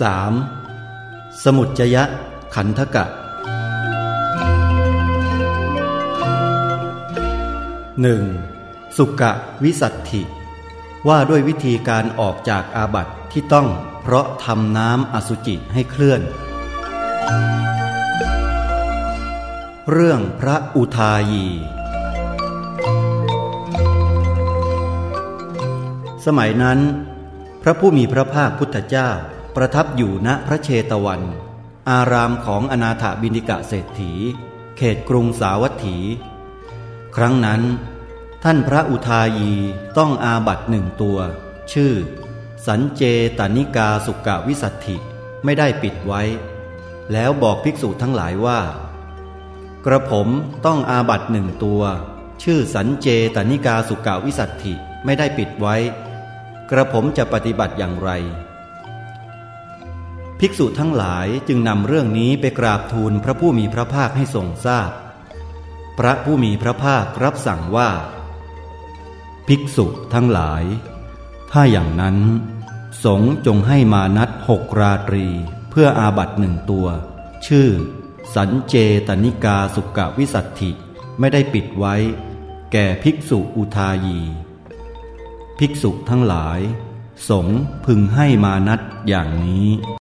3. สมุจจยะขันธกะ 1. สุกะวิสัตถิว่าด้วยวิธีการออกจากอาบัติที่ต้องเพราะทำน้ำอสุจิให้เคลื่อน เรื่องพระอุทายี สมัยนั้น พระผู้มีพระภาคพุทธเจ้า ประทับอยู่ณพระเชตวัน อารามของอนาถบินิกะเศรษฐี เขตกรุงสาวัตถี ครั้งนั้น ท่านพระอุทายีต้องอาบัตหนึ่งตัว ชื่อ สันเจตานิกาสุกะวิสัตถิไม่ได้ปิดไว้ แล้วบอกภิกษุทั้งหลายว่า กระผมต้องอาบัตหนึ่งตัว ชื่อสันเจตานิกาสุกะวิสัตถิไม่ได้ปิดไว้ กระผมจะปฏิบัติอย่างไร ภิกษุทั้งหลายจึงนำเรื่องนี้ไปกราบทูลพระผู้มีพระภาคให้ทรงทราบพพระผู้มีพระภาครับสั่งว่า ภิกษุทั้งหลาย ถ้าอย่างนั้น สงจงให้มานัดหกราตรี เพื่ออาบัตหนึ่งตัว ชื่อ สันเจตนิกาสุกวิสัตถิไม่ได้ปิดไว้ แก่ภิกษุอุทายี ภิกษุทั้งหลาย สงพึงให้มานัดอย่างนี้